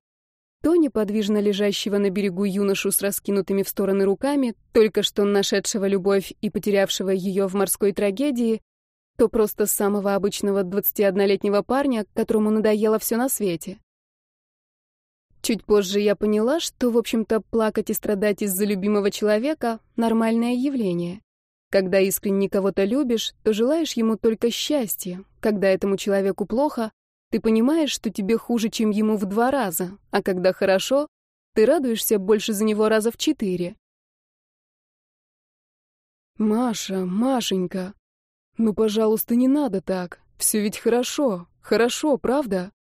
То неподвижно лежащего на берегу юношу с раскинутыми в стороны руками, только что нашедшего любовь и потерявшего ее в морской трагедии, то просто самого обычного 21-летнего парня, которому надоело все на свете. Чуть позже я поняла, что, в общем-то, плакать и страдать из-за любимого человека — нормальное явление. Когда искренне кого-то любишь, то желаешь ему только счастья. Когда этому человеку плохо, ты понимаешь, что тебе хуже, чем ему в два раза, а когда хорошо, ты радуешься больше за него раза в четыре. Маша, Машенька, ну, пожалуйста, не надо так. Все ведь хорошо, хорошо, правда?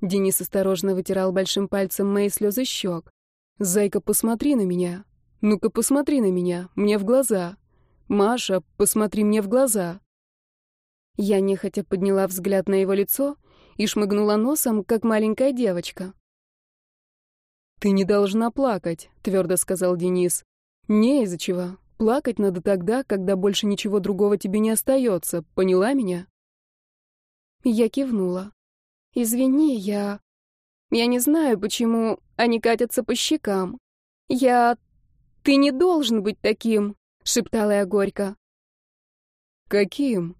Денис осторожно вытирал большим пальцем мои слезы щек. Зайка, посмотри на меня. Ну-ка, посмотри на меня, мне в глаза. Маша, посмотри мне в глаза. Я нехотя подняла взгляд на его лицо и шмыгнула носом, как маленькая девочка. «Ты не должна плакать», — твердо сказал Денис. «Не из-за чего. плакать надо тогда, когда больше ничего другого тебе не остается. Поняла меня? Я кивнула. Извини, я... Я не знаю, почему они катятся по щекам. Я... Ты не должен быть таким, шептала я горько. Каким?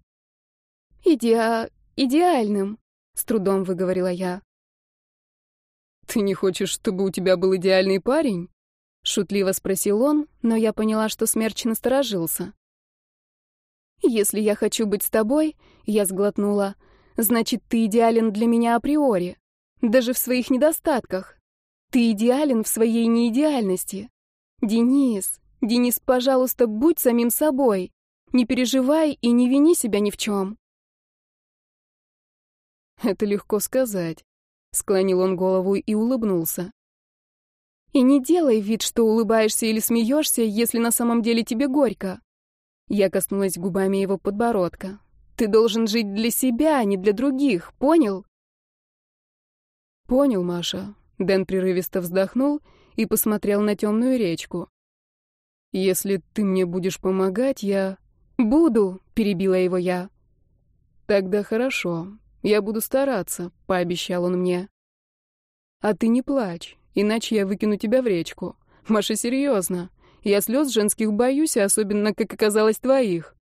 Идеа... идеальным, с трудом выговорила я. Ты не хочешь, чтобы у тебя был идеальный парень? Шутливо спросил он, но я поняла, что Смерч насторожился. «Если я хочу быть с тобой», — я сглотнула, — «значит, ты идеален для меня априори, даже в своих недостатках. Ты идеален в своей неидеальности. Денис, Денис, пожалуйста, будь самим собой. Не переживай и не вини себя ни в чем». «Это легко сказать», — склонил он голову и улыбнулся. И не делай вид, что улыбаешься или смеешься, если на самом деле тебе горько. Я коснулась губами его подбородка. Ты должен жить для себя, а не для других, понял? Понял, Маша. Дэн прерывисто вздохнул и посмотрел на темную речку. Если ты мне будешь помогать, я... Буду, перебила его я. Тогда хорошо. Я буду стараться, пообещал он мне. А ты не плачь иначе я выкину тебя в речку. Маша, серьезно. Я слез женских боюсь, особенно, как оказалось, твоих.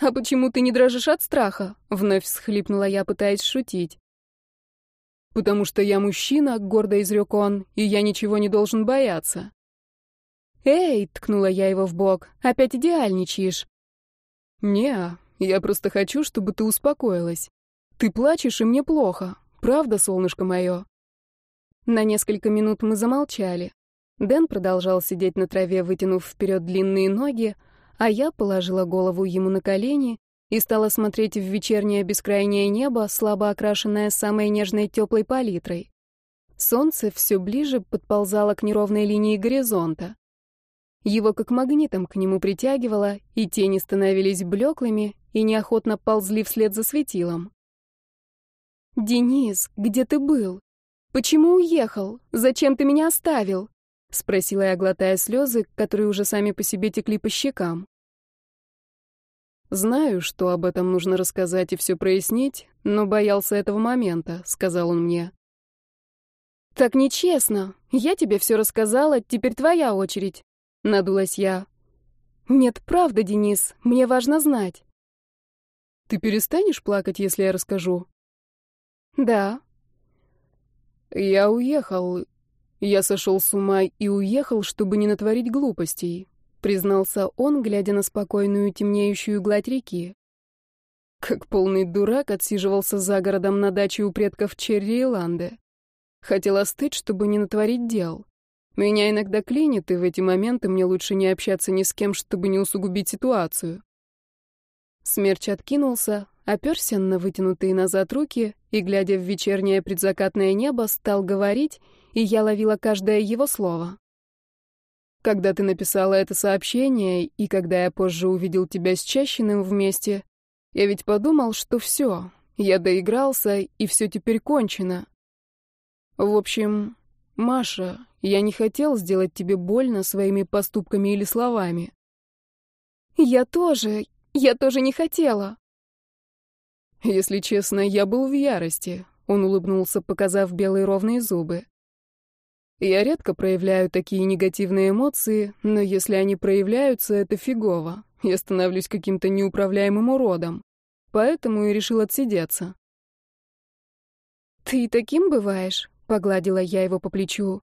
«А почему ты не дрожишь от страха?» — вновь всхлипнула я, пытаясь шутить. «Потому что я мужчина», — гордо изрек он, — «и я ничего не должен бояться». «Эй!» — ткнула я его в бок. «Опять идеальничаешь?» «Не, я просто хочу, чтобы ты успокоилась. Ты плачешь, и мне плохо. Правда, солнышко мое?» На несколько минут мы замолчали. Дэн продолжал сидеть на траве, вытянув вперед длинные ноги, а я положила голову ему на колени и стала смотреть в вечернее бескрайнее небо, слабо окрашенное самой нежной теплой палитрой. Солнце все ближе подползало к неровной линии горизонта. Его как магнитом к нему притягивало, и тени становились блеклыми и неохотно ползли вслед за светилом. «Денис, где ты был?» «Почему уехал? Зачем ты меня оставил?» — спросила я, глотая слезы, которые уже сами по себе текли по щекам. «Знаю, что об этом нужно рассказать и все прояснить, но боялся этого момента», — сказал он мне. «Так нечестно. Я тебе все рассказала, теперь твоя очередь», — надулась я. «Нет, правда, Денис, мне важно знать». «Ты перестанешь плакать, если я расскажу?» «Да», я уехал. Я сошел с ума и уехал, чтобы не натворить глупостей, признался он, глядя на спокойную темнеющую гладь реки. Как полный дурак отсиживался за городом на даче у предков Черри-Ланде. Хотел остыть, чтобы не натворить дел. Меня иногда клинит, и в эти моменты мне лучше не общаться ни с кем, чтобы не усугубить ситуацию. Смерч откинулся, оперся на вытянутые назад руки и, глядя в вечернее предзакатное небо, стал говорить, и я ловила каждое его слово. Когда ты написала это сообщение, и когда я позже увидел тебя с Чащиным вместе, я ведь подумал, что все, я доигрался, и все теперь кончено. В общем, Маша, я не хотел сделать тебе больно своими поступками или словами. Я тоже, я тоже не хотела. Если честно, я был в ярости. Он улыбнулся, показав белые ровные зубы. Я редко проявляю такие негативные эмоции, но если они проявляются, это фигово. Я становлюсь каким-то неуправляемым уродом. Поэтому и решил отсидеться. «Ты таким бываешь?» — погладила я его по плечу.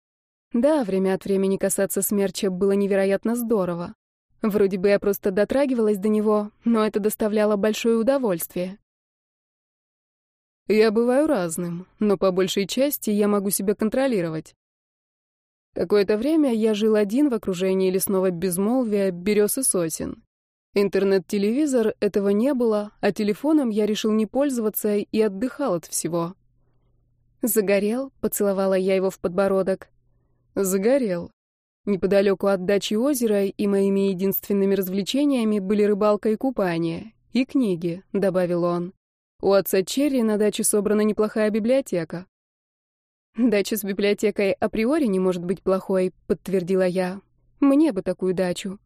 Да, время от времени касаться смерча было невероятно здорово. Вроде бы я просто дотрагивалась до него, но это доставляло большое удовольствие. Я бываю разным, но по большей части я могу себя контролировать. Какое-то время я жил один в окружении лесного безмолвия, берез и сосен. Интернет-телевизор этого не было, а телефоном я решил не пользоваться и отдыхал от всего. Загорел, поцеловала я его в подбородок. Загорел. Неподалеку от дачи озера и моими единственными развлечениями были рыбалка и купание. И книги, добавил он. У отца Черри на даче собрана неплохая библиотека. Дача с библиотекой априори не может быть плохой, подтвердила я. Мне бы такую дачу.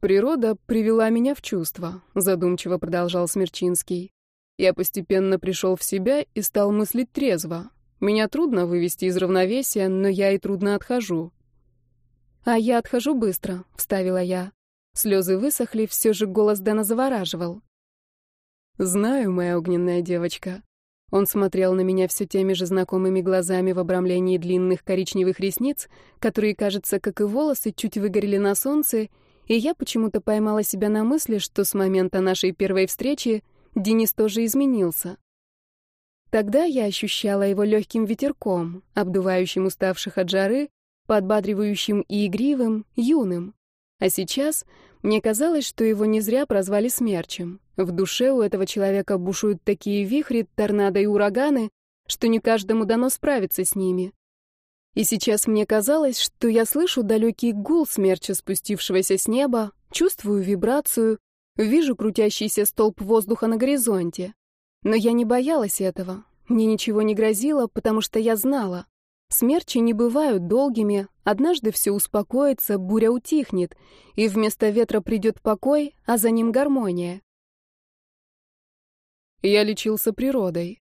Природа привела меня в чувство, задумчиво продолжал Смерчинский. Я постепенно пришел в себя и стал мыслить трезво. Меня трудно вывести из равновесия, но я и трудно отхожу. А я отхожу быстро, вставила я. Слезы высохли, все же голос Дэна завораживал. Знаю, моя огненная девочка. Он смотрел на меня все теми же знакомыми глазами в обрамлении длинных коричневых ресниц, которые, кажется, как и волосы, чуть выгорели на солнце, и я почему-то поймала себя на мысли, что с момента нашей первой встречи Денис тоже изменился. Тогда я ощущала его легким ветерком, обдувающим уставших от жары, подбадривающим и игривым, юным. А сейчас мне казалось, что его не зря прозвали смерчем. В душе у этого человека бушуют такие вихри, торнадо и ураганы, что не каждому дано справиться с ними. И сейчас мне казалось, что я слышу далекий гул смерча, спустившегося с неба, чувствую вибрацию, вижу крутящийся столб воздуха на горизонте. Но я не боялась этого. Мне ничего не грозило, потому что я знала. Смерчи не бывают долгими, однажды все успокоится, буря утихнет, и вместо ветра придет покой, а за ним гармония. Я лечился природой.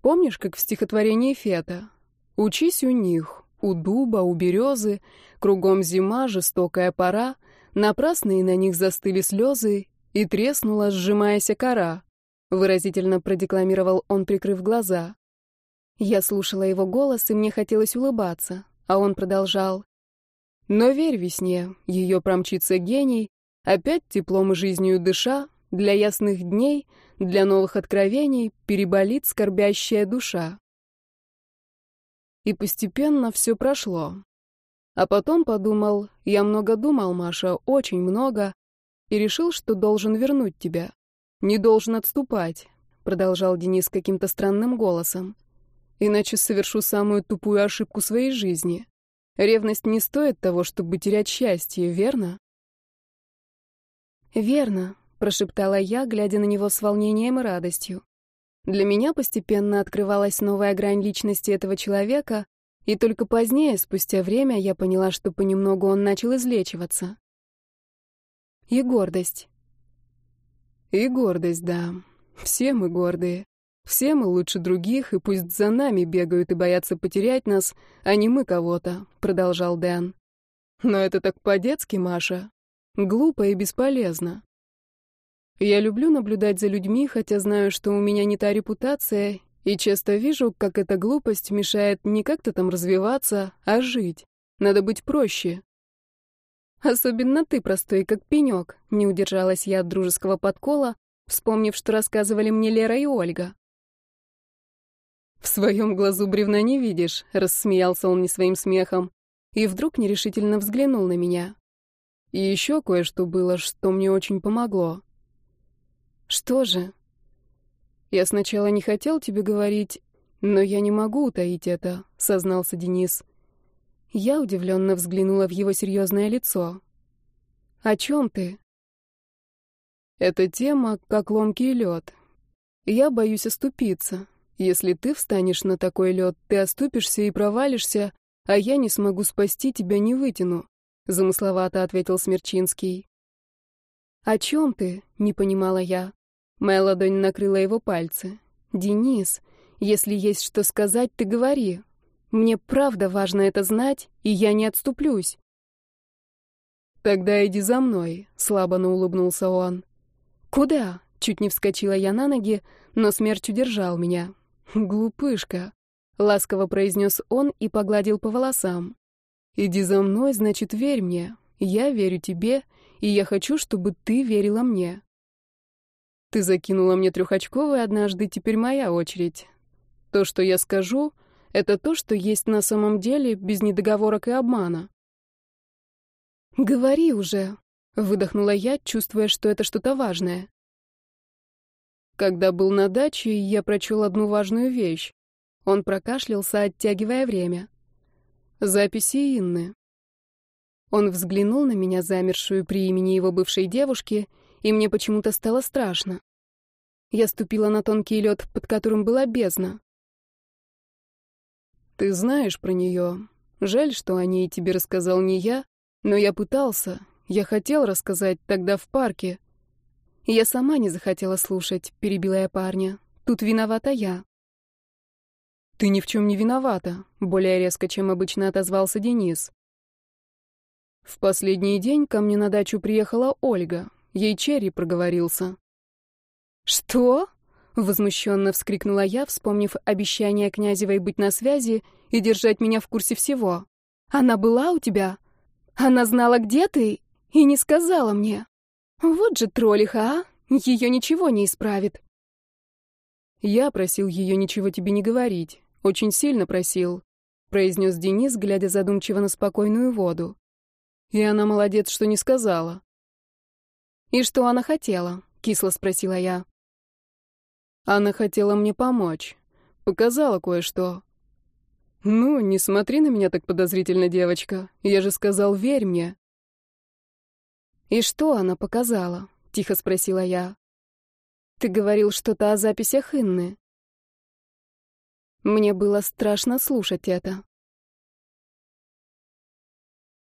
Помнишь, как в стихотворении Фета? «Учись у них, у дуба, у березы, кругом зима, жестокая пора, напрасные на них застыли слезы, и треснула, сжимаясь кора. Выразительно продекламировал он, прикрыв глаза. Я слушала его голос, и мне хотелось улыбаться, а он продолжал. Но верь весне, ее промчится гений, опять теплом и жизнью дыша, для ясных дней, для новых откровений переболит скорбящая душа. И постепенно все прошло. А потом подумал, я много думал, Маша, очень много, и решил, что должен вернуть тебя. Не должен отступать, продолжал Денис каким-то странным голосом. Иначе совершу самую тупую ошибку своей жизни. Ревность не стоит того, чтобы терять счастье, верно? Верно, прошептала я, глядя на него с волнением и радостью. Для меня постепенно открывалась новая грань личности этого человека, и только позднее, спустя время, я поняла, что понемногу он начал излечиваться. И гордость. И гордость, да. Все мы гордые. Все мы лучше других, и пусть за нами бегают и боятся потерять нас, а не мы кого-то, продолжал Дэн. Но это так по-детски, Маша. Глупо и бесполезно. Я люблю наблюдать за людьми, хотя знаю, что у меня не та репутация, и часто вижу, как эта глупость мешает не как-то там развиваться, а жить. Надо быть проще. Особенно ты простой, как пенек, не удержалась я от дружеского подкола, вспомнив, что рассказывали мне Лера и Ольга. «В своем глазу бревна не видишь», — рассмеялся он не своим смехом, и вдруг нерешительно взглянул на меня. И еще кое-что было, что мне очень помогло. «Что же?» «Я сначала не хотел тебе говорить, но я не могу утаить это», — сознался Денис. Я удивленно взглянула в его серьезное лицо. «О чем ты?» «Эта тема как ломкий лед. Я боюсь оступиться. Если ты встанешь на такой лед, ты оступишься и провалишься, а я не смогу спасти тебя, не вытяну», — замысловато ответил Смерчинский. «О чем ты?» — не понимала я. Моя ладонь накрыла его пальцы. «Денис, если есть что сказать, ты говори. Мне правда важно это знать, и я не отступлюсь». «Тогда иди за мной», — слабо улыбнулся он. «Куда?» — чуть не вскочила я на ноги, но смерч удержал меня. «Глупышка», — ласково произнес он и погладил по волосам. «Иди за мной, значит, верь мне. Я верю тебе, и я хочу, чтобы ты верила мне. Ты закинула мне трехочковый однажды, теперь моя очередь. То, что я скажу, это то, что есть на самом деле, без недоговорок и обмана. «Говори уже», — выдохнула я, чувствуя, что это что-то важное. Когда был на даче, я прочел одну важную вещь. Он прокашлялся, оттягивая время. Записи Инны. Он взглянул на меня, замершую при имени его бывшей девушки, и мне почему-то стало страшно. Я ступила на тонкий лед, под которым была бездна. Ты знаешь про нее. Жаль, что о ней тебе рассказал не я, но я пытался. Я хотел рассказать тогда в парке. Я сама не захотела слушать, перебила я парня. Тут виновата я. Ты ни в чем не виновата, более резко, чем обычно отозвался Денис. В последний день ко мне на дачу приехала Ольга. Ей Черри проговорился. «Что?» — возмущенно вскрикнула я, вспомнив обещание Князевой быть на связи и держать меня в курсе всего. «Она была у тебя? Она знала, где ты, и не сказала мне. Вот же троллиха, а? Ее ничего не исправит». «Я просил ее ничего тебе не говорить. Очень сильно просил», — произнес Денис, глядя задумчиво на спокойную воду. «И она молодец, что не сказала». «И что она хотела?» — кисло спросила я. Она хотела мне помочь. Показала кое-что. Ну, не смотри на меня так подозрительно, девочка. Я же сказал, верь мне. И что она показала? Тихо спросила я. Ты говорил что-то о записях Инны. Мне было страшно слушать это.